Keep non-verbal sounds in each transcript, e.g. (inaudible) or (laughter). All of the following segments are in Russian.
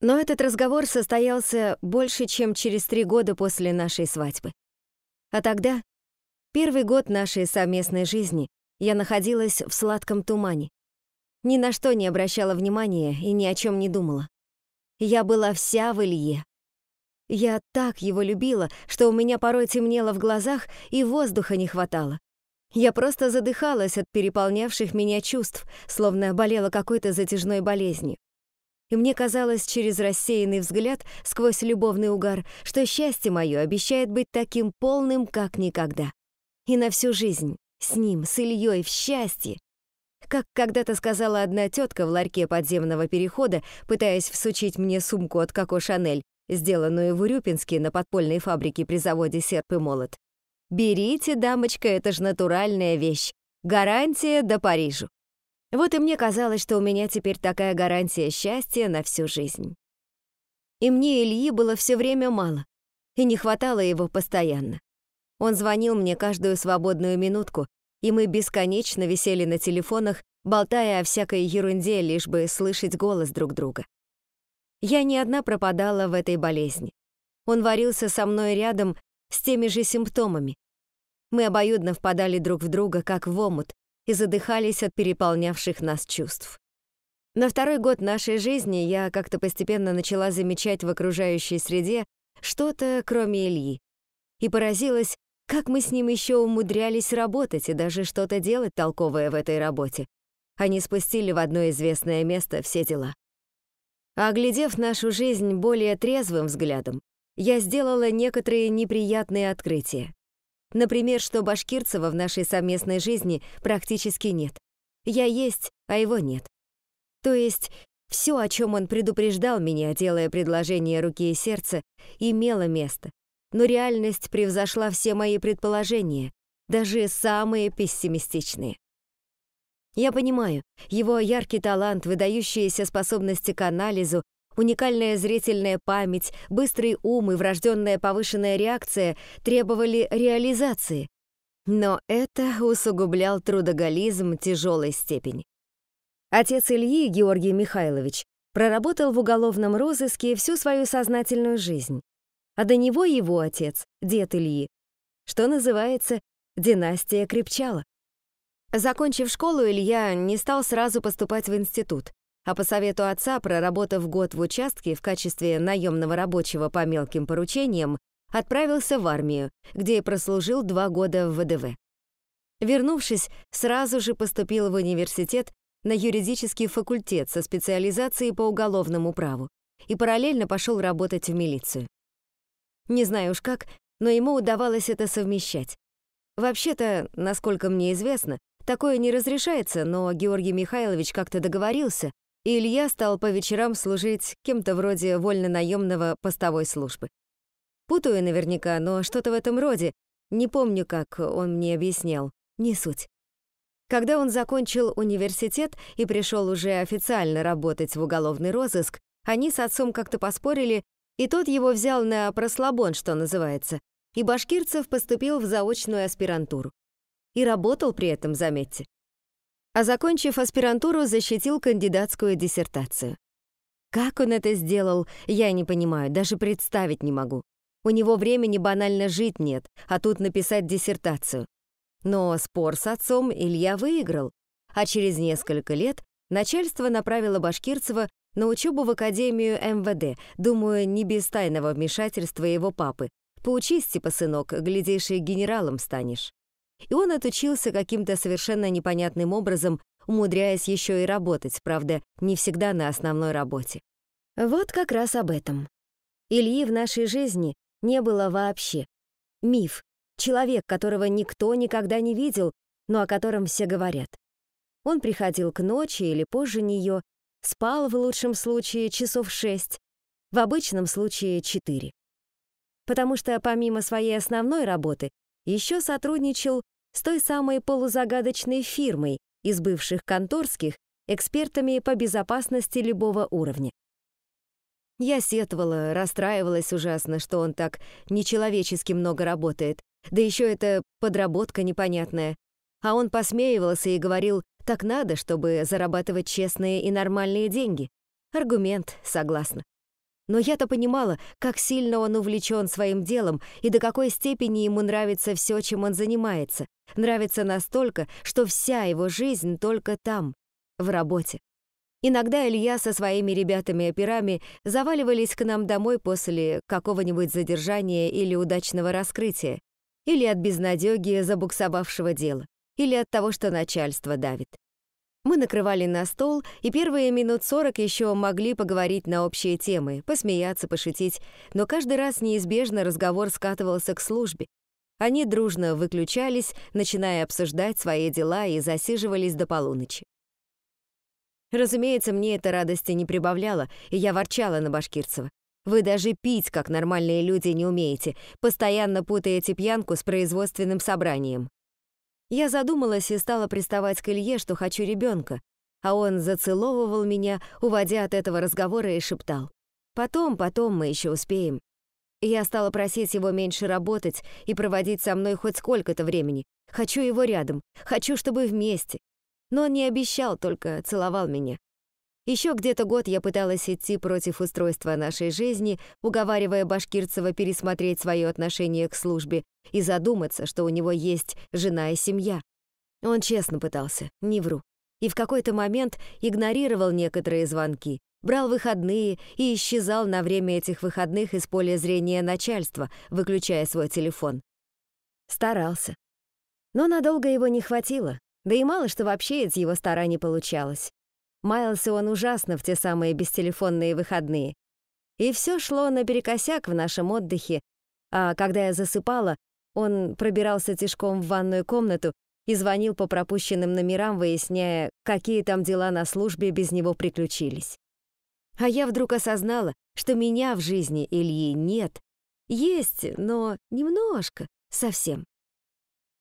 Но этот разговор состоялся больше, чем через три года после нашей свадьбы. А тогда, первый год нашей совместной жизни, я находилась в сладком тумане. Ни на что не обращала внимания и ни о чем не думала. Я была вся в Илье. Я так его любила, что у меня порой темнело в глазах и воздуха не хватало. Я просто задыхалась от переполнявших меня чувств, словно болела какой-то затяжной болезнью. И мне казалось через рассеянный взгляд, сквозь любовный угар, что счастье мое обещает быть таким полным, как никогда. И на всю жизнь, с ним, с Ильей, в счастье. Как когда-то сказала одна тетка в ларьке подземного перехода, пытаясь всучить мне сумку от Коко Шанель, сделанную в Урюпинске на подпольной фабрике при заводе «Серп и молот». «Берите, дамочка, это ж натуральная вещь. Гарантия до Парижу». Вот и мне казалось, что у меня теперь такая гарантия счастья на всю жизнь. И мне Ильи было все время мало, и не хватало его постоянно. Он звонил мне каждую свободную минутку, и мы бесконечно висели на телефонах, болтая о всякой ерунде, лишь бы слышать голос друг друга. Я не одна пропадала в этой болезни. Он варился со мной рядом с теми же симптомами. Мы обоюдно впадали друг в друга, как в омут, и задыхались от переполнявших нас чувств. На второй год нашей жизни я как-то постепенно начала замечать в окружающей среде что-то, кроме Ильи, и поразилась, как мы с ним еще умудрялись работать и даже что-то делать толковое в этой работе. Они спустили в одно известное место все дела. А оглядев нашу жизнь более трезвым взглядом, я сделала некоторые неприятные открытия. Например, что Башкирцева в нашей совместной жизни практически нет. Я есть, а его нет. То есть все, о чем он предупреждал меня, делая предложение руки и сердца, имело место, но реальность превзошла все мои предположения, даже самые пессимистичные. Я понимаю, его яркий талант, выдающиеся способности к анализу, уникальная зрительная память, быстрый ум и врожденная повышенная реакция требовали реализации. Но это усугублял трудоголизм тяжелой степени. Отец Ильи, Георгий Михайлович, проработал в уголовном розыске всю свою сознательную жизнь а до него его отец, дед Ильи, что называется, династия крепчала. Закончив школу, Илья не стал сразу поступать в институт, а по совету отца, проработав год в участке в качестве наемного рабочего по мелким поручениям, отправился в армию, где и прослужил два года в ВДВ. Вернувшись, сразу же поступил в университет на юридический факультет со специализацией по уголовному праву и параллельно пошел работать в милицию. Не знаю уж как, но ему удавалось это совмещать. Вообще-то, насколько мне известно, такое не разрешается, но Георгий Михайлович как-то договорился, Илья стал по вечерам служить кем-то вроде вольно-наемного постовой службы. Путаю наверняка, но что-то в этом роде. Не помню, как он мне объяснял. Не суть. Когда он закончил университет и пришел уже официально работать в уголовный розыск, они с отцом как-то поспорили, и тот его взял на прослабон, что называется, и Башкирцев поступил в заочную аспирантуру. И работал при этом, заметьте. А закончив аспирантуру, защитил кандидатскую диссертацию. Как он это сделал, я не понимаю, даже представить не могу. У него времени банально жить нет, а тут написать диссертацию. Но спор с отцом Илья выиграл, а через несколько лет начальство направило Башкирцева на учебу в Академию МВД, думаю, не без тайного вмешательства его папы. Поучись, типа, сынок, глядишь, и генералом станешь. И он отучился каким-то совершенно непонятным образом, умудряясь еще и работать, правда, не всегда на основной работе. Вот как раз об этом. Ильи в нашей жизни не было вообще. Миф, человек, которого никто никогда не видел, но о котором все говорят. Он приходил к ночи или позже нее, Спал в лучшем случае часов шесть, в обычном случае четыре. Потому что помимо своей основной работы еще сотрудничал с той самой полузагадочной фирмой из бывших конторских, экспертами по безопасности любого уровня. Я сетовала, расстраивалась ужасно, что он так нечеловечески много работает, да еще это подработка непонятная. А он посмеивался и говорил, так надо, чтобы зарабатывать честные и нормальные деньги. Аргумент, согласна. Но я-то понимала, как сильно он увлечен своим делом и до какой степени ему нравится все, чем он занимается. Нравится настолько, что вся его жизнь только там, в работе. Иногда Илья со своими ребятами-операми заваливались к нам домой после какого-нибудь задержания или удачного раскрытия, или от безнадёги забуксовавшего дела, или от того, что начальство давит. Мы накрывали на стол, и первые минут сорок еще могли поговорить на общие темы, посмеяться, пошутить, но каждый раз неизбежно разговор скатывался к службе. Они дружно выключались, начиная обсуждать свои дела и засиживались до полуночи. Разумеется, мне это радости не прибавляло, и я ворчала на Башкирцева. Вы даже пить, как нормальные люди, не умеете, постоянно путаете пьянку с производственным собранием. Я задумалась и стала приставать к Илье, что хочу ребенка, а он зацеловывал меня, уводя от этого разговора и шептал. «Потом, потом мы еще успеем». Я стала просить его меньше работать и проводить со мной хоть сколько-то времени. Хочу его рядом, хочу, чтобы вместе. Но он не обещал, только целовал меня. Еще где-то год я пыталась идти против устройства нашей жизни, уговаривая Башкирцева пересмотреть свое отношение к службе и задуматься, что у него есть жена и семья. Он честно пытался, не вру. И в какой-то момент игнорировал некоторые звонки, брал выходные и исчезал на время этих выходных из поля зрения начальства, выключая свой телефон. Старался. Но надолго его не хватило. Да и мало что вообще из его стараний получалось. Маялся он ужасно в те самые бестелефонные выходные. И все шло наперекосяк в нашем отдыхе, а когда я засыпала, он пробирался тишком в ванную комнату и звонил по пропущенным номерам, выясняя, какие там дела на службе без него приключились. А я вдруг осознала, что меня в жизни Ильи нет. Есть, но немножко, совсем.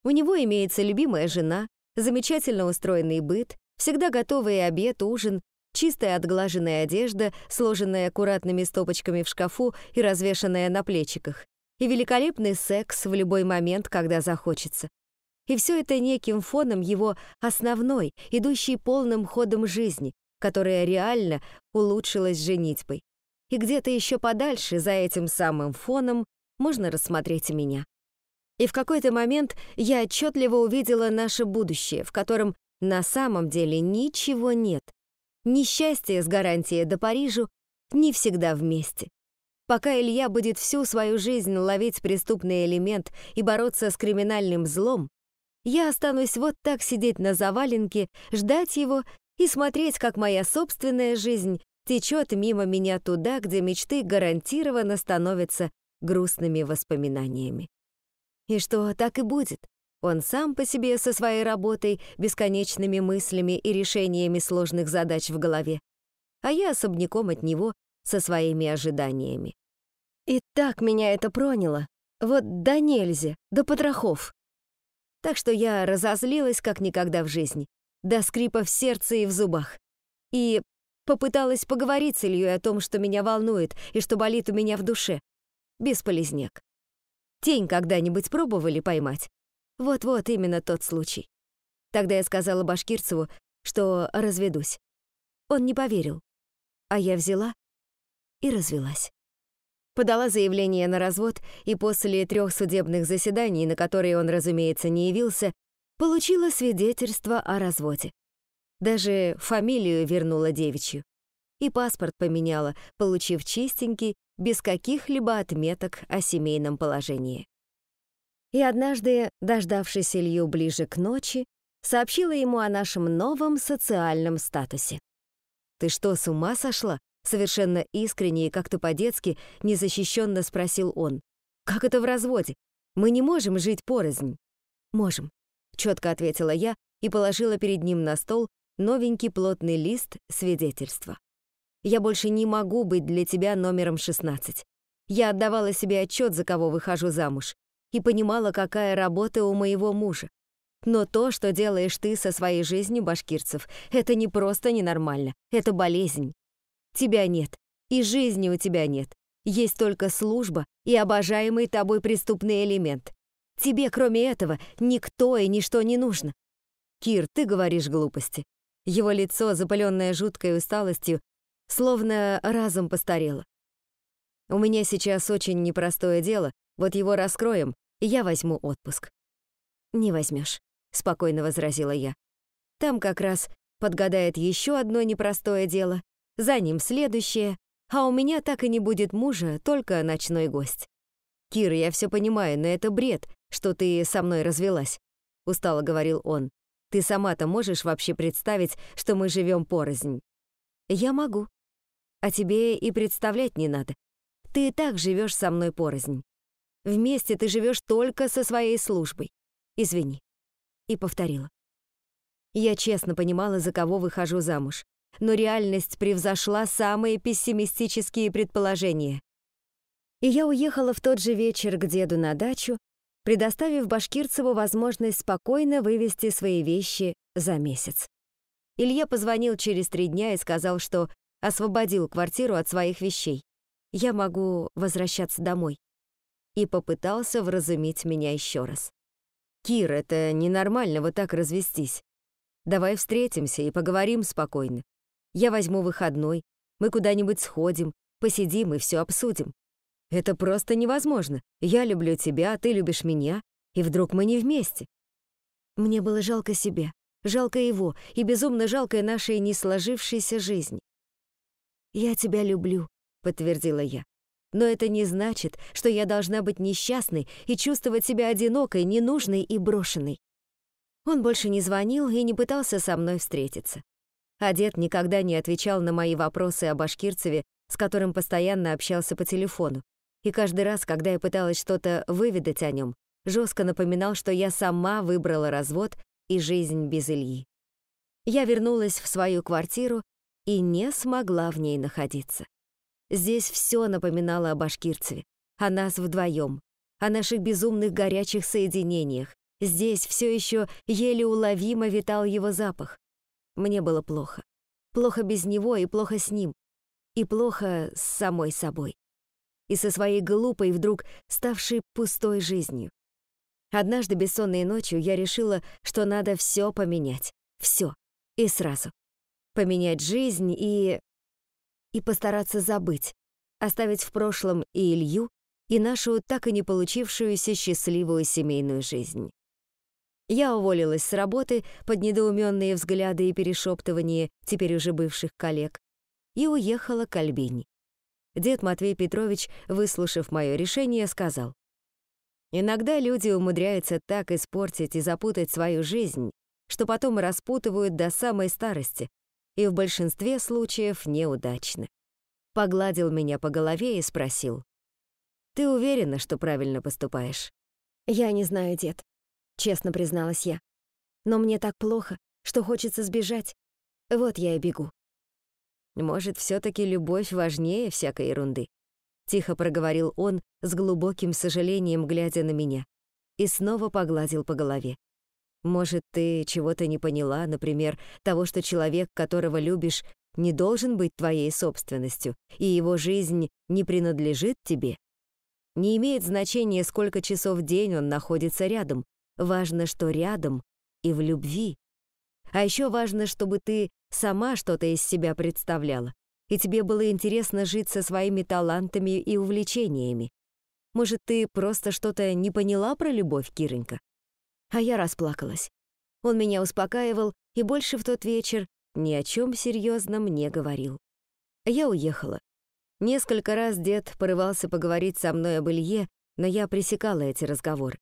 У него имеется любимая жена, замечательно устроенный быт, всегда готовый обед, ужин, чистая отглаженная одежда, сложенная аккуратными стопочками в шкафу и развешанная на плечиках, и великолепный секс в любой момент, когда захочется. И все это неким фоном его основной, идущей полным ходом жизни, которая реально улучшилась женитьбой. И где-то еще подальше, за этим самым фоном, можно рассмотреть меня. И в какой-то момент я отчетливо увидела наше будущее, в котором на самом деле ничего нет. Ни счастья с гарантией до Парижу, ни всегда вместе. Пока Илья будет всю свою жизнь ловить преступный элемент и бороться с криминальным злом, я останусь вот так сидеть на заваленке, ждать его и смотреть, как моя собственная жизнь течет мимо меня туда, где мечты гарантированно становятся грустными воспоминаниями. И что так и будет. Он сам по себе со своей работой, бесконечными мыслями и решениями сложных задач в голове, а я особняком от него со своими ожиданиями. И так меня это проняло. Вот да нельзя, до потрохов. Так что я разозлилась как никогда в жизни, до скрипа в сердце и в зубах. И попыталась поговорить с Ильей о том, что меня волнует и что болит у меня в душе. Бесполезняк. Тень когда-нибудь пробовали поймать? Вот-вот именно тот случай. Тогда я сказала Башкирцеву, что разведусь. Он не поверил. А я взяла и развелась. Подала заявление на развод, и после трех судебных заседаний, на которые он, разумеется, не явился, получила свидетельство о разводе. Даже фамилию вернула девичью. И паспорт поменяла, получив чистенький, без каких-либо отметок о семейном положении. И однажды, дождавшись Илью ближе к ночи, сообщила ему о нашем новом социальном статусе. «Ты что, с ума сошла?» Совершенно искренне и как-то по-детски незащищенно спросил он. «Как это в разводе? Мы не можем жить порознь». «Можем», — четко ответила я и положила перед ним на стол новенький плотный лист свидетельства. «Я больше не могу быть для тебя номером 16. Я отдавала себе отчет, за кого выхожу замуж, и понимала, какая работа у моего мужа. Но то, что делаешь ты со своей жизнью, башкирцев, это не просто ненормально, это болезнь. Тебя нет, и жизни у тебя нет. Есть только служба и обожаемый тобой преступный элемент. Тебе, кроме этого, никто и ничто не нужно. Кир, ты говоришь глупости. Его лицо, запаленное жуткой усталостью, словно разом постарело. У меня сейчас очень непростое дело, вот его раскроем, и я возьму отпуск». «Не возьмешь», — спокойно возразила я. «Там как раз подгадает еще одно непростое дело, за ним следующее, а у меня так и не будет мужа, только ночной гость. Кира, я все понимаю, но это бред, что ты со мной развелась, устало говорил он. Ты сама-то можешь вообще представить, что мы живем порознь? Я могу. А тебе и представлять не надо. Ты и так живешь со мной порознь. Вместе ты живешь только со своей службой. Извини. И повторила. Я честно понимала, за кого выхожу замуж, но реальность превзошла самые пессимистические предположения. И я уехала в тот же вечер к деду на дачу, предоставив Башкирцеву возможность спокойно вывести свои вещи за месяц. Илья позвонил через три дня и сказал, что освободил квартиру от своих вещей. Я могу возвращаться домой. И попытался вразумить меня еще раз. «Кир, это ненормально вот так развестись. Давай встретимся и поговорим спокойно. Я возьму выходной, мы куда-нибудь сходим, посидим и все обсудим. Это просто невозможно. Я люблю тебя, а ты любишь меня, и вдруг мы не вместе. Мне было жалко себя, жалко его и безумно жалко нашей не сложившейся жизни. «Я тебя люблю», — подтвердила я. «Но это не значит, что я должна быть несчастной и чувствовать себя одинокой, ненужной и брошенной». Он больше не звонил и не пытался со мной встретиться. А дед никогда не отвечал на мои вопросы о Башкирцеве, с которым постоянно общался по телефону, и каждый раз, когда я пыталась что-то выведать о нем, жестко напоминал, что я сама выбрала развод и жизнь без Ильи. Я вернулась в свою квартиру и не смогла в ней находиться. Здесь все напоминало о Башкирцеве, о нас вдвоем, о наших безумных горячих соединениях. Здесь все еще еле уловимо витал его запах. Мне было плохо. Плохо без него и плохо с ним. И плохо с самой собой и со своей глупой, вдруг ставшей пустой жизнью. Однажды бессонной ночью я решила, что надо все поменять. Все. И сразу. Поменять жизнь и... И постараться забыть. Оставить в прошлом и Илью, и нашу так и не получившуюся счастливую семейную жизнь. Я уволилась с работы под недоуменные взгляды и перешептывания теперь уже бывших коллег и уехала к Альбине. Дед Матвей Петрович, выслушав мое решение, сказал, «Иногда люди умудряются так испортить и запутать свою жизнь, что потом распутывают до самой старости, и в большинстве случаев неудачно. Погладил меня по голове и спросил, «Ты уверена, что правильно поступаешь?» «Я не знаю, дед», — честно призналась я. «Но мне так плохо, что хочется сбежать. Вот я и бегу». Может, все-таки любовь важнее всякой ерунды? Тихо проговорил он с глубоким сожалением, глядя на меня, и снова погладил по голове. Может, ты чего-то не поняла, например, того, что человек, которого любишь, не должен быть твоей собственностью, и его жизнь не принадлежит тебе? Не имеет значения, сколько часов в день он находится рядом. Важно, что рядом и в любви. А еще важно, чтобы ты сама что-то из себя представляла, и тебе было интересно жить со своими талантами и увлечениями. Может, ты просто что-то не поняла про любовь, Киренька? А я расплакалась. Он меня успокаивал и больше в тот вечер ни о чем серьезном не говорил. Я уехала. Несколько раз дед порывался поговорить со мной об Илье, но я пресекала эти разговоры.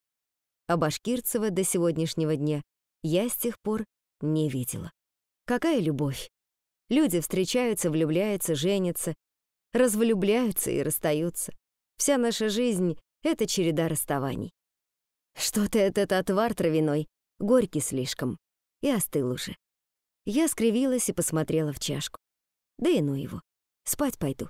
А Башкирцева до сегодняшнего дня я с тех пор не видела. Какая любовь? Люди встречаются, влюбляются, женятся, развлюбляются и расстаются. Вся наша жизнь — это череда расставаний. Что-то этот отвар травяной, горький слишком, и остыл уже. Я скривилась и посмотрела в чашку. Да и ну его, спать пойду.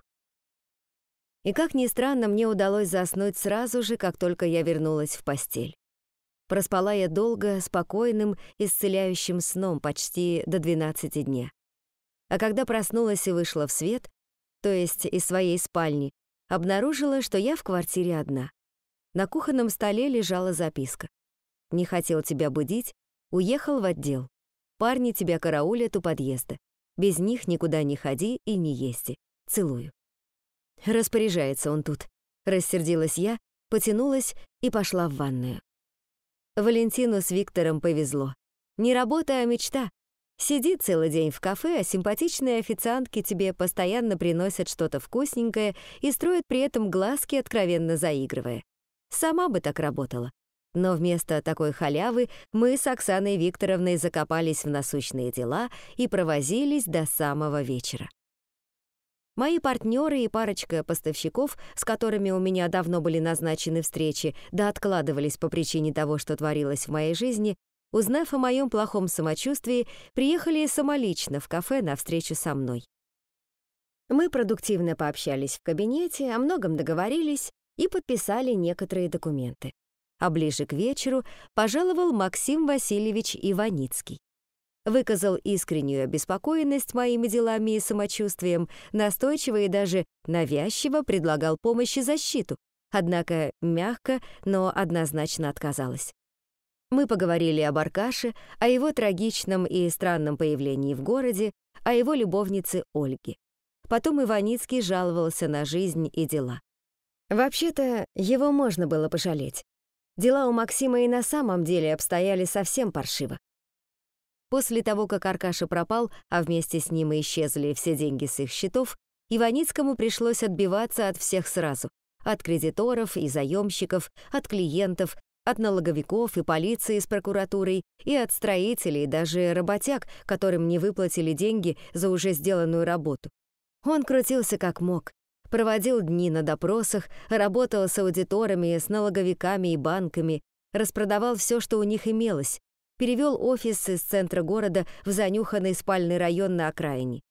И как ни странно, мне удалось заснуть сразу же, как только я вернулась в постель. Проспала я долго, спокойным, исцеляющим сном почти до 12 дня. А когда проснулась и вышла в свет, то есть из своей спальни, обнаружила, что я в квартире одна. На кухонном столе лежала записка. «Не хотел тебя будить, уехал в отдел. Парни тебя караулят у подъезда. Без них никуда не ходи и не езди. Целую». распоряжается он тут. Рассердилась я, потянулась и пошла в ванную. Валентину с Виктором повезло. Не работа, а мечта. Сиди целый день в кафе, а симпатичные официантки тебе постоянно приносят что-то вкусненькое и строят при этом глазки, откровенно заигрывая. Сама бы так работала. Но вместо такой халявы мы с Оксаной Викторовной закопались в насущные дела и провозились до самого вечера. Мои партнеры и парочка поставщиков, с которыми у меня давно были назначены встречи, да откладывались по причине того, что творилось в моей жизни, узнав о моем плохом самочувствии, приехали самолично в кафе на встречу со мной. Мы продуктивно пообщались в кабинете, о многом договорились и подписали некоторые документы. А ближе к вечеру пожаловал Максим Васильевич Иваницкий. Выказал искреннюю обеспокоенность моими делами и самочувствием, настойчиво и даже навязчиво предлагал помощь и защиту, однако мягко, но однозначно отказалась. Мы поговорили об Аркаше, о его трагичном и странном появлении в городе, о его любовнице Ольге. Потом Иваницкий жаловался на жизнь и дела. Вообще-то, его можно было пожалеть. Дела у Максима и на самом деле обстояли совсем паршиво. После того, как Аркаша пропал, а вместе с ним и исчезли все деньги с их счетов, Иваницкому пришлось отбиваться от всех сразу. От кредиторов и заемщиков, от клиентов, от налоговиков и полиции с прокуратурой, и от строителей, даже работяг, которым не выплатили деньги за уже сделанную работу. Он крутился как мог, проводил дни на допросах, работал с аудиторами, с налоговиками и банками, распродавал все, что у них имелось, перевел офис из центра города в занюханный спальный район на окраине.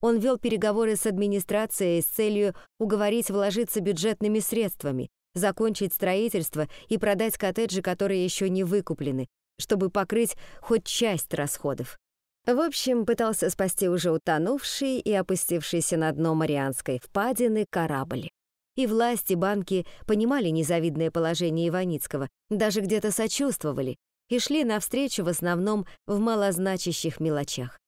Он вел переговоры с администрацией с целью уговорить вложиться бюджетными средствами, закончить строительство и продать коттеджи, которые еще не выкуплены, чтобы покрыть хоть часть расходов. В общем, пытался спасти уже утонувший и опустившийся на дно Марианской впадины корабль. И власти, банки понимали незавидное положение Иваницкого, даже где-то сочувствовали и шли навстречу в основном в малозначащих мелочах.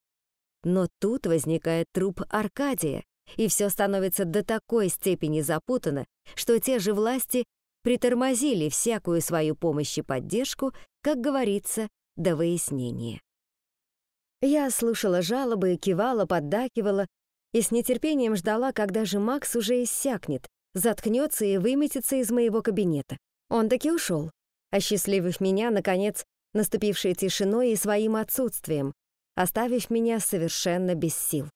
Но тут возникает труп Аркадия, и все становится до такой степени запутано, что те же власти притормозили всякую свою помощь и поддержку, как говорится, до выяснения. Я слушала жалобы, кивала, поддакивала и с нетерпением ждала, когда же Макс уже иссякнет, заткнется и выметится из моего кабинета. Он таки ушел, осчастливив меня, наконец, наступившей тишиной и своим отсутствием, оставив меня совершенно без сил.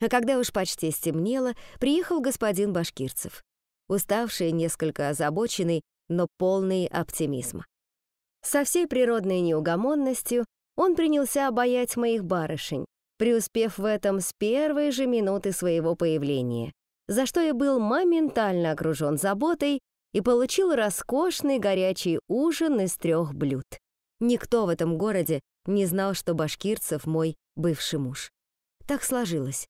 А когда уж почти стемнело, приехал господин Башкирцев, уставший, несколько озабоченный, но полный оптимизма. Со всей природной неугомонностью он принялся обаять моих барышень, преуспев в этом с первой же минуты своего появления, за что я был моментально окружен заботой и получил роскошный горячий ужин из трех блюд. Никто в этом городе не знал, что Башкирцев мой бывший муж. Так сложилось.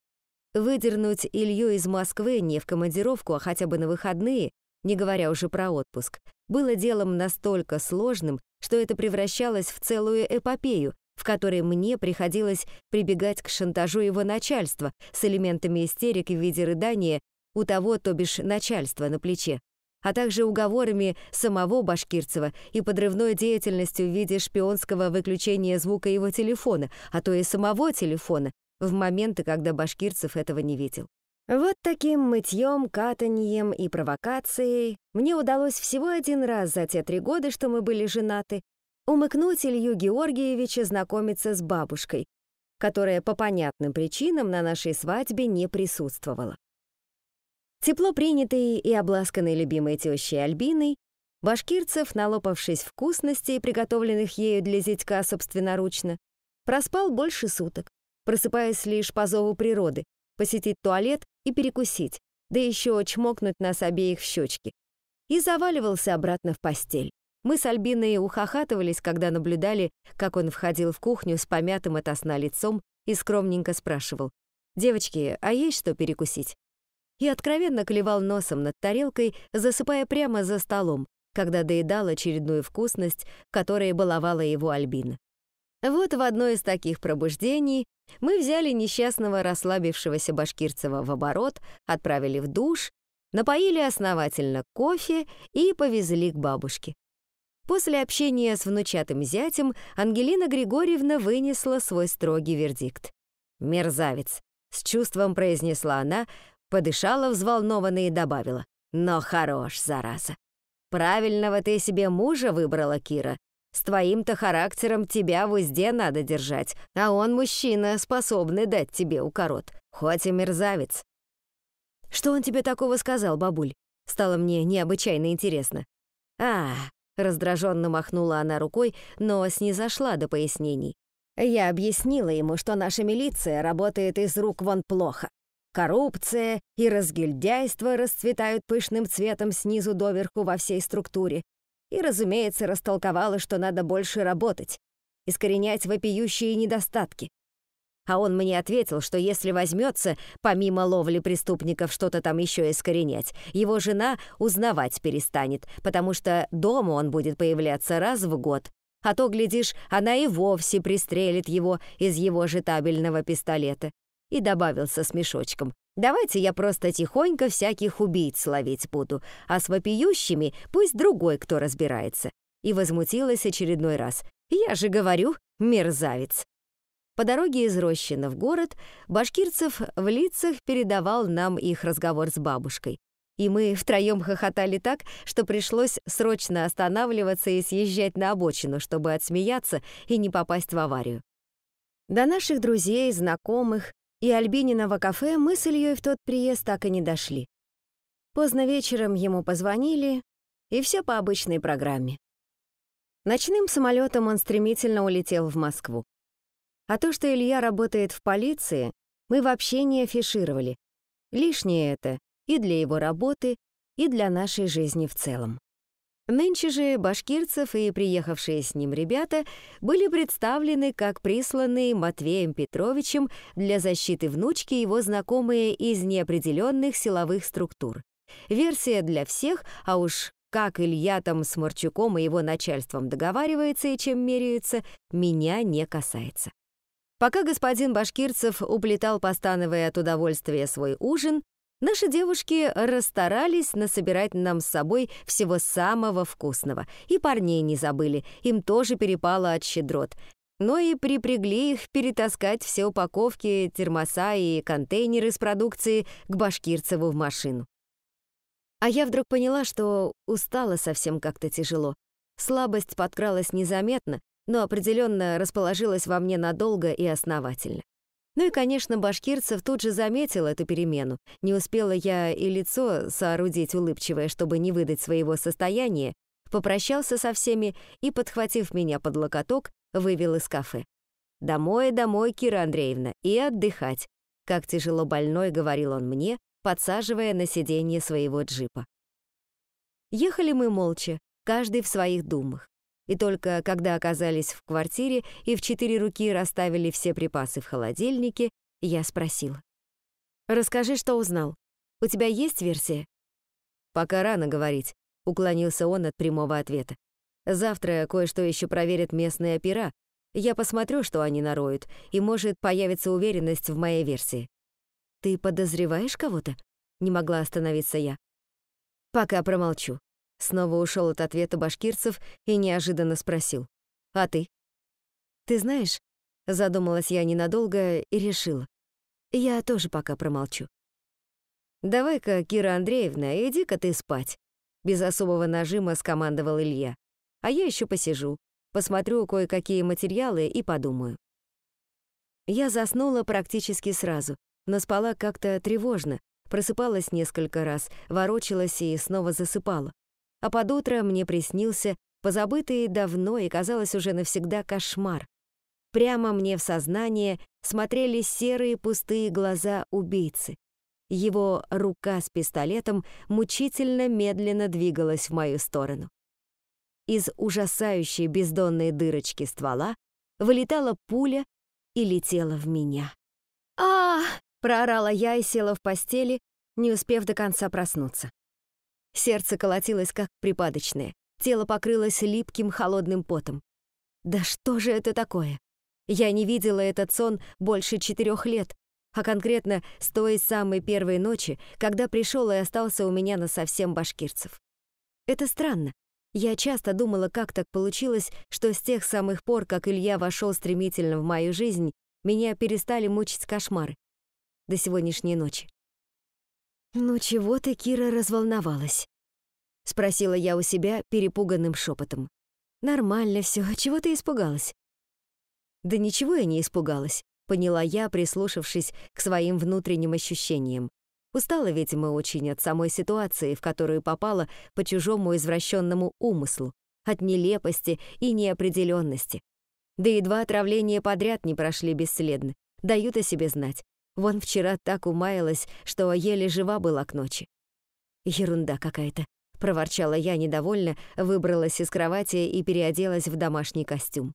Выдернуть Илью из Москвы не в командировку, а хотя бы на выходные, не говоря уже про отпуск, было делом настолько сложным, что это превращалось в целую эпопею, в которой мне приходилось прибегать к шантажу его начальства с элементами истерики в виде рыдания у того, то бишь начальства на плече, а также уговорами самого Башкирцева и подрывной деятельностью в виде шпионского выключения звука его телефона, а то и самого телефона, в моменты, когда Башкирцев этого не видел. Вот таким мытьем, катаньем и провокацией мне удалось всего один раз за те три года, что мы были женаты, умыкнуть Илью Георгиевича знакомиться с бабушкой, которая по понятным причинам на нашей свадьбе не присутствовала. Тепло принятый и обласканный любимой тещей Альбиной, Башкирцев, налопавшись вкусностей, приготовленных ею для зятька собственноручно, проспал больше суток, просыпаясь лишь по зову природы, посетить туалет и перекусить, да еще чмокнуть нас обеих в щечки. И заваливался обратно в постель. Мы с Альбиной ухахатывались, когда наблюдали, как он входил в кухню с помятым от сна лицом и скромненько спрашивал, «Девочки, а есть что перекусить?» И откровенно клевал носом над тарелкой, засыпая прямо за столом, когда доедал очередную вкусность, которой баловала его Альбина. Вот в одно из таких пробуждений мы взяли несчастного расслабившегося Башкирцева в оборот, отправили в душ напоили основательно кофе и повезли к бабушке. После общения с внучатым зятем Ангелина Григорьевна вынесла свой строгий вердикт. «Мерзавец», — с чувством произнесла она, подышала взволнованно и добавила. «Но хорош, зараза. Правильного ты себе мужа выбрала, Кира. С твоим-то характером тебя в узде надо держать, а он мужчина, способный дать тебе укорот, хоть и мерзавец». «Что он тебе такого сказал, бабуль?» Стало мне необычайно интересно. «А, Раздраженно махнула она рукой, но снизошла до пояснений. Я объяснила ему, что наша милиция работает из рук вон плохо. Коррупция и разгильдяйство расцветают пышным цветом снизу доверху во всей структуре. И, разумеется, растолковала, что надо больше работать, искоренять вопиющие недостатки. А он мне ответил, что если возьмется, помимо ловли преступников, что-то там еще искоренять, его жена узнавать перестанет, потому что дома он будет появляться раз в год. А то, глядишь, она и вовсе пристрелит его из его же табельного пистолета. И добавил со смешочком. «Давайте я просто тихонько всяких убийц ловить буду, а с вопиющими пусть другой кто разбирается». И возмутилась очередной раз. «Я же говорю, мерзавец». По дороге из Рощина в город Башкирцев в лицах передавал нам их разговор с бабушкой. И мы втроем хохотали так, что пришлось срочно останавливаться и съезжать на обочину, чтобы отсмеяться и не попасть в аварию. До наших друзей, знакомых и Альбининого кафе мы с Ильей в тот приезд так и не дошли. Поздно вечером ему позвонили, и все по обычной программе. Ночным самолетом он стремительно улетел в Москву. А то, что Илья работает в полиции, мы вообще не афишировали. Лишнее это и для его работы, и для нашей жизни в целом. Нынче же башкирцев и приехавшие с ним ребята были представлены как присланные Матвеем Петровичем для защиты внучки его знакомые из неопределенных силовых структур. Версия для всех, а уж как Илья там с Морчуком и его начальством договаривается и чем меряется, меня не касается. Пока господин Башкирцев уплетал, постановая от удовольствия свой ужин, наши девушки расстарались насобирать нам с собой всего самого вкусного. И парней не забыли, им тоже перепало от щедрот. Но и припрягли их перетаскать все упаковки, термоса и контейнеры с продукцией к Башкирцеву в машину. А я вдруг поняла, что устала совсем как-то тяжело. Слабость подкралась незаметно, но определенно расположилась во мне надолго и основательно. Ну и, конечно, Башкирцев тут же заметил эту перемену. Не успела я и лицо соорудить улыбчивое, чтобы не выдать своего состояния, попрощался со всеми и, подхватив меня под локоток, вывел из кафе. «Домой, домой, Кира Андреевна, и отдыхать», как тяжело больной говорил он мне, подсаживая на сиденье своего джипа. Ехали мы молча, каждый в своих думах. И только когда оказались в квартире и в четыре руки расставили все припасы в холодильнике, я спросила. «Расскажи, что узнал. У тебя есть версия?» «Пока рано говорить», — уклонился он от прямого ответа. «Завтра кое-что еще проверят местные опера. Я посмотрю, что они нароют, и, может, появится уверенность в моей версии». «Ты подозреваешь кого-то?» — не могла остановиться я. «Пока промолчу. Снова ушел от ответа башкирцев и неожиданно спросил. «А ты?» «Ты знаешь?» Задумалась я ненадолго и решила. Я тоже пока промолчу. «Давай-ка, Кира Андреевна, иди-ка ты спать», без особого нажима скомандовал Илья. «А я еще посижу, посмотрю кое-какие материалы и подумаю». Я заснула практически сразу, но спала как-то тревожно, просыпалась несколько раз, ворочалась и снова засыпала. А под утро мне приснился позабытый давно и, казалось, уже навсегда кошмар. Прямо мне в сознание смотрели серые пустые глаза убийцы. Его рука с пистолетом мучительно медленно двигалась в мою сторону. Из ужасающей бездонной дырочки ствола вылетала пуля и летела в меня. а проорала я и села в постели, не успев до конца проснуться. Сердце колотилось как припадочное, тело покрылось липким холодным потом. Да что же это такое? Я не видела этот сон больше четырех лет, а конкретно с той самой первой ночи, когда пришел и остался у меня на совсем башкирцев. Это странно. Я часто думала, как так получилось, что с тех самых пор, как Илья вошел стремительно в мою жизнь, меня перестали мучить кошмары. До сегодняшней ночи. «Ну чего ты, Кира, разволновалась?» — спросила я у себя перепуганным шепотом. «Нормально все, чего ты испугалась?» «Да ничего я не испугалась поняла я, прислушавшись к своим внутренним ощущениям. Устала, видимо, очень от самой ситуации, в которую попала по чужому извращенному умыслу, от нелепости и неопределенности. Да и два отравления подряд не прошли бесследно, дают о себе знать. Вон вчера так умаялась, что еле жива была к ночи. Ерунда какая-то, проворчала я недовольно, выбралась из кровати и переоделась в домашний костюм.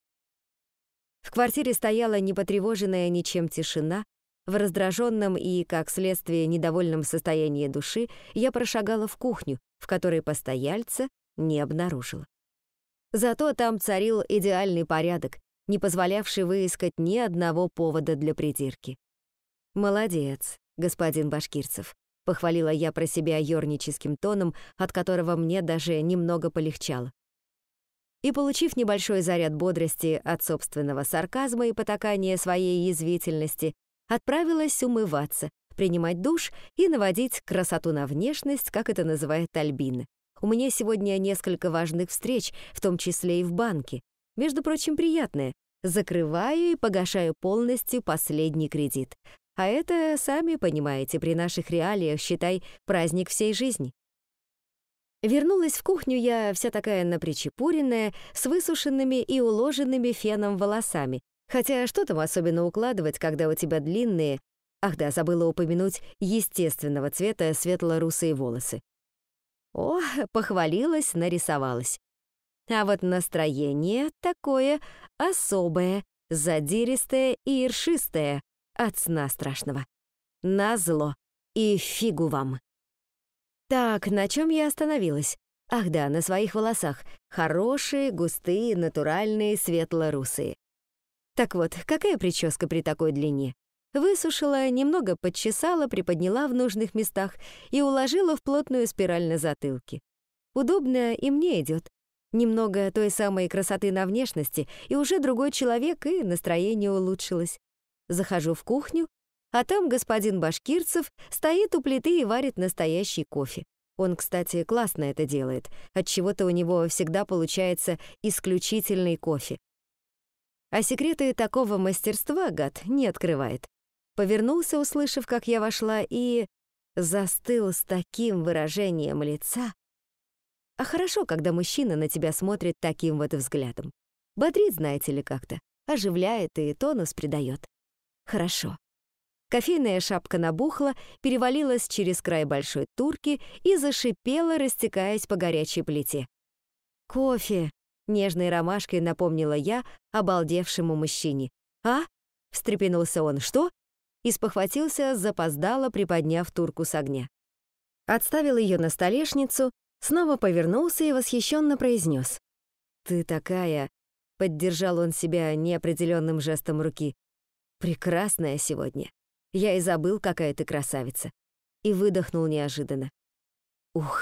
В квартире стояла непотревоженная ничем тишина. В раздраженном и, как следствие, недовольном состоянии души я прошагала в кухню, в которой постояльца не обнаружила. Зато там царил идеальный порядок, не позволявший выискать ни одного повода для придирки. «Молодец, господин Башкирцев», — похвалила я про себя ёрническим тоном, от которого мне даже немного полегчало и, получив небольшой заряд бодрости от собственного сарказма и потакания своей язвительности, отправилась умываться, принимать душ и наводить красоту на внешность, как это называет Альбина. У меня сегодня несколько важных встреч, в том числе и в банке. Между прочим, приятное. Закрываю и погашаю полностью последний кредит. А это, сами понимаете, при наших реалиях, считай, праздник всей жизни. Вернулась в кухню я вся такая напричепуренная, с высушенными и уложенными феном волосами. Хотя что там особенно укладывать, когда у тебя длинные, ах да, забыла упомянуть, естественного цвета светло-русые волосы. О, (laughs) похвалилась, нарисовалась. А вот настроение такое особое, задиристое и ершистое, от сна страшного. Назло и фигу вам. Так, на чем я остановилась? Ах да, на своих волосах. Хорошие, густые, натуральные, светло-русые. Так вот, какая прическа при такой длине? Высушила, немного подчесала, приподняла в нужных местах и уложила в плотную спираль на затылке. Удобно и мне идет. Немного той самой красоты на внешности, и уже другой человек, и настроение улучшилось. Захожу в кухню, а там господин Башкирцев стоит у плиты и варит настоящий кофе. Он, кстати, классно это делает. От чего-то у него всегда получается исключительный кофе. А секреты такого мастерства гад не открывает. Повернулся, услышав, как я вошла, и застыл с таким выражением лица. А хорошо, когда мужчина на тебя смотрит таким вот взглядом. Бодрит, знаете ли, как-то. Оживляет и тонус придает. Хорошо. Кофейная шапка набухла, перевалилась через край большой турки и зашипела, растекаясь по горячей плите. «Кофе!» — нежной ромашкой напомнила я обалдевшему мужчине. «А?» — встрепенулся он. «Что?» И спохватился, запоздало, приподняв турку с огня. Отставил ее на столешницу, снова повернулся и восхищенно произнес. «Ты такая...» — поддержал он себя неопределенным жестом руки. «Прекрасная сегодня». Я и забыл, какая ты красавица. И выдохнул неожиданно. Ух.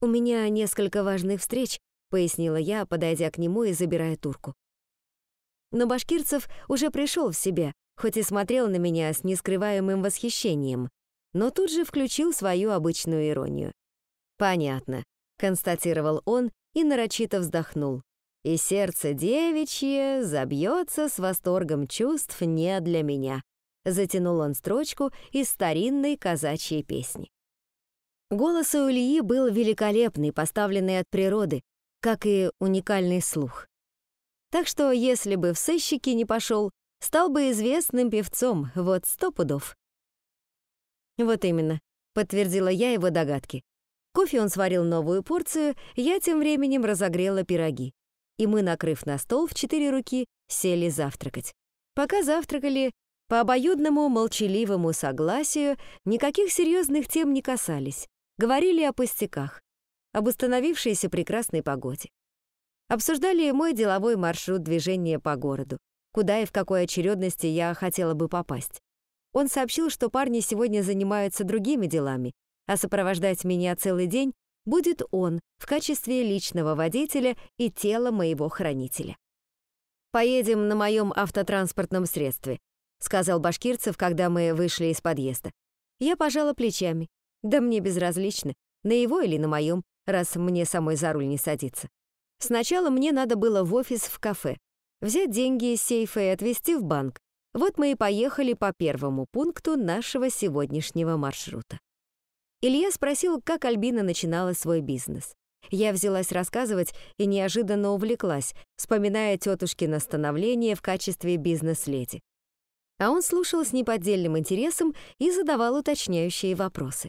У меня несколько важных встреч, пояснила я, подойдя к нему и забирая турку. Но Башкирцев уже пришел в себя, хоть и смотрел на меня с нескрываемым восхищением, но тут же включил свою обычную иронию. «Понятно», — констатировал он и нарочито вздохнул. «И сердце девичье забьется с восторгом чувств не для меня. Затянул он строчку из старинной казачьей песни. Голос у Ильи был великолепный, поставленный от природы, как и уникальный слух. Так что, если бы в сыщики не пошел, стал бы известным певцом, вот сто пудов. Вот именно, подтвердила я его догадки. Кофе он сварил новую порцию, я тем временем разогрела пироги. И мы, накрыв на стол в четыре руки, сели завтракать. Пока завтракали, по обоюдному молчаливому согласию никаких серьезных тем не касались. Говорили о пустяках, об установившейся прекрасной погоде. Обсуждали мой деловой маршрут движения по городу, куда и в какой очередности я хотела бы попасть. Он сообщил, что парни сегодня занимаются другими делами, а сопровождать меня целый день будет он в качестве личного водителя и тела моего хранителя. «Поедем на моем автотранспортном средстве», сказал Башкирцев, когда мы вышли из подъезда. Я пожала плечами. Да мне безразлично, на его или на моем, раз мне самой за руль не садиться. Сначала мне надо было в офис в кафе, взять деньги из сейфа и отвезти в банк. Вот мы и поехали по первому пункту нашего сегодняшнего маршрута. Илья спросил, как Альбина начинала свой бизнес. Я взялась рассказывать и неожиданно увлеклась, вспоминая тетушкино становление в качестве бизнес-леди. А он слушал с неподдельным интересом и задавал уточняющие вопросы.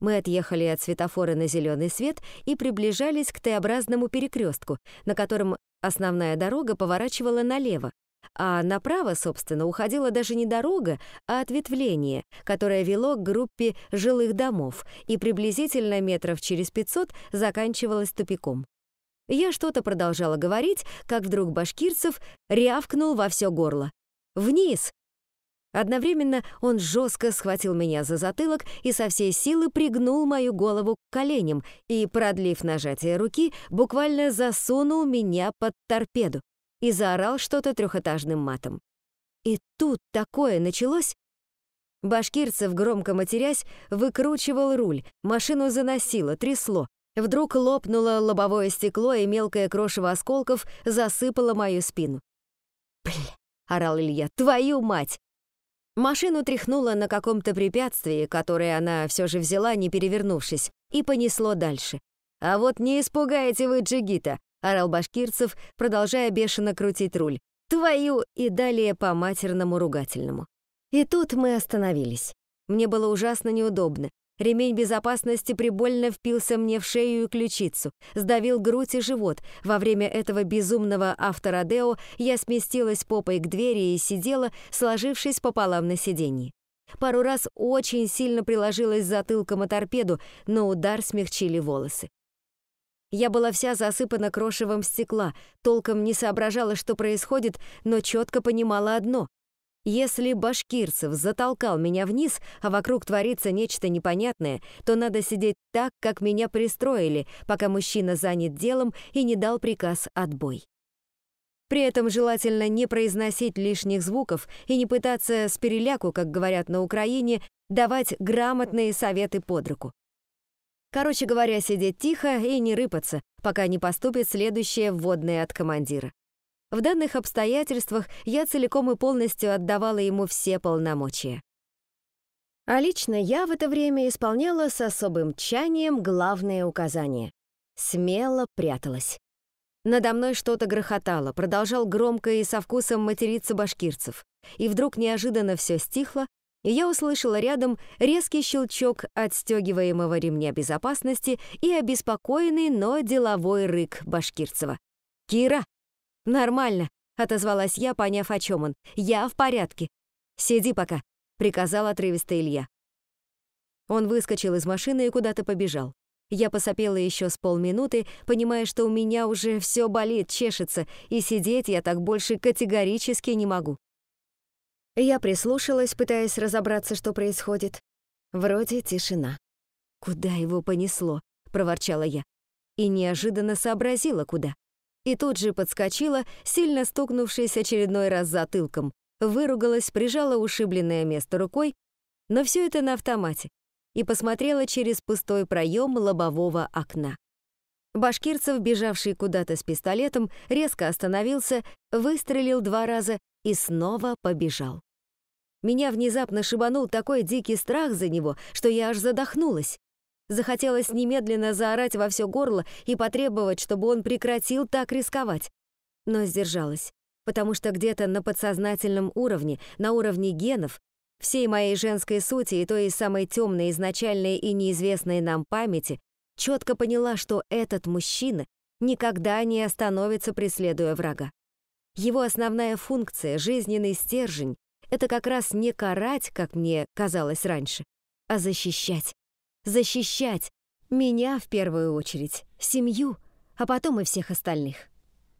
Мы отъехали от светофора на зеленый свет и приближались к Т-образному перекрестку, на котором основная дорога поворачивала налево, а направо, собственно, уходила даже не дорога, а ответвление, которое вело к группе жилых домов и приблизительно метров через 500 заканчивалось тупиком. Я что-то продолжала говорить, как вдруг Башкирцев рявкнул во все горло. «Вниз! Одновременно он жестко схватил меня за затылок и со всей силы пригнул мою голову к коленям и, продлив нажатие руки, буквально засунул меня под торпеду и заорал что-то трехэтажным матом. И тут такое началось. Башкирцев, громко матерясь, выкручивал руль, машину заносило, трясло. Вдруг лопнуло лобовое стекло, и мелкое крошево осколков засыпало мою спину. «Бля!» — орал Илья. «Твою мать!» Машину тряхнуло на каком-то препятствии, которое она все же взяла, не перевернувшись, и понесло дальше. «А вот не испугайте вы джигита!» — орал Башкирцев, продолжая бешено крутить руль. «Твою!» и далее по матерному ругательному. И тут мы остановились. Мне было ужасно неудобно. Ремень безопасности прибольно впился мне в шею и ключицу, сдавил грудь и живот. Во время этого безумного авторадео я сместилась попой к двери и сидела, сложившись пополам на сиденье. Пару раз очень сильно приложилась затылком о торпеду, но удар смягчили волосы. Я была вся засыпана крошевом стекла, толком не соображала, что происходит, но четко понимала одно если Башкирцев затолкал меня вниз, а вокруг творится нечто непонятное, то надо сидеть так, как меня пристроили, пока мужчина занят делом и не дал приказ «отбой». При этом желательно не произносить лишних звуков и не пытаться с переляку, как говорят на Украине, давать грамотные советы под руку. Короче говоря, сидеть тихо и не рыпаться, пока не поступит следующее вводное от командира. В данных обстоятельствах я целиком и полностью отдавала ему все полномочия. А лично я в это время исполняла с особым тчанием главное указание. Смело пряталась. Надо мной что-то грохотало, продолжал громко и со вкусом материться башкирцев. И вдруг неожиданно все стихло, и я услышала рядом резкий щелчок отстегиваемого ремня безопасности и обеспокоенный, но деловой рык Башкирцева. «Кира, «Нормально», — отозвалась я, поняв, о чем он. «Я в порядке». «Сиди пока», — приказал отрывисто Илья. Он выскочил из машины и куда-то побежал. Я посопела еще с полминуты, понимая, что у меня уже все болит, чешется, и сидеть я так больше категорически не могу. Я прислушалась, пытаясь разобраться, что происходит. Вроде тишина. «Куда его понесло?» — проворчала я. И неожиданно сообразила, куда и тут же подскочила, сильно стукнувшись очередной раз затылком, выругалась, прижала ушибленное место рукой, но все это на автомате, и посмотрела через пустой проем лобового окна. Башкирцев, бежавший куда-то с пистолетом, резко остановился, выстрелил два раза и снова побежал. Меня внезапно шибанул такой дикий страх за него, что я аж задохнулась. Захотелось немедленно заорать во все горло и потребовать, чтобы он прекратил так рисковать. Но сдержалась, потому что где-то на подсознательном уровне, на уровне генов, всей моей женской сути и той самой темной, изначальной и неизвестной нам памяти, четко поняла, что этот мужчина никогда не остановится, преследуя врага. Его основная функция, жизненный стержень, это как раз не карать, как мне казалось раньше, а защищать защищать меня в первую очередь, семью, а потом и всех остальных.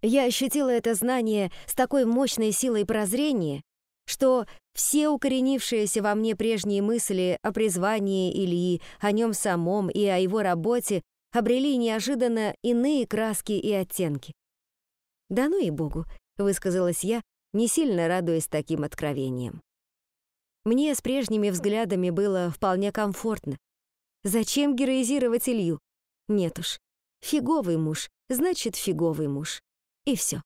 Я ощутила это знание с такой мощной силой прозрения, что Все укоренившиеся во мне прежние мысли о призвании Ильи, о нем самом и о его работе обрели неожиданно иные краски и оттенки. «Да ну и богу», — высказалась я, не сильно радуясь таким откровениям. Мне с прежними взглядами было вполне комфортно. Зачем героизировать Илью? Нет уж. Фиговый муж, значит, фиговый муж. И все.